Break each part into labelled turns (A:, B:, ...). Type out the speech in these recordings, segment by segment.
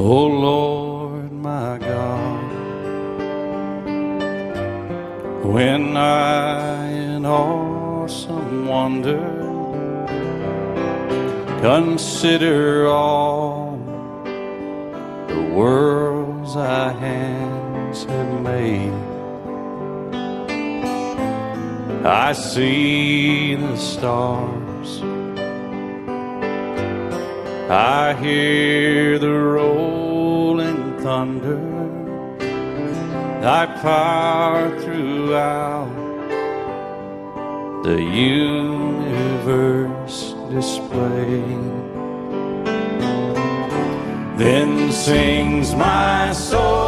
A: Oh Lord, my God, when I in awesome wonder consider all the worlds thy hands have made. I see the stars. I hear the rolling thunder. Thy power throughout the universe displayed. Then sings my soul,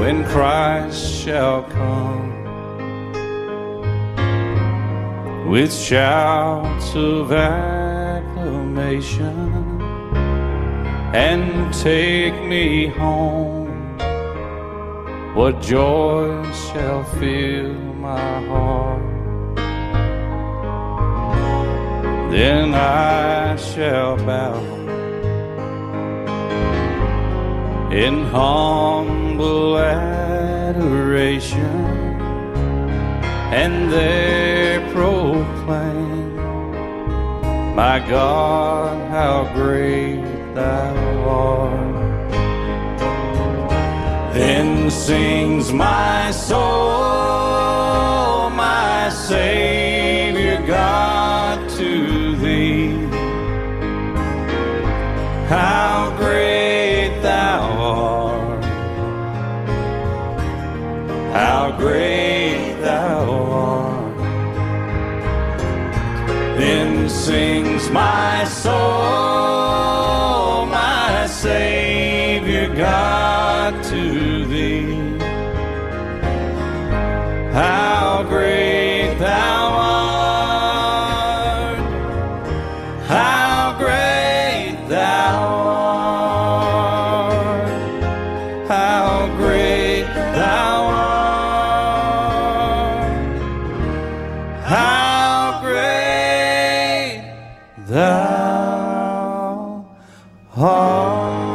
A: When Christ shall come with shouts of acclamation and take me home. What joy shall fill my heart? Then I shall bow in humble adoration and there proclaim, My God, how great thou art. Then sings my soul, Great thou art! Then sings my soul, my Savior God, home.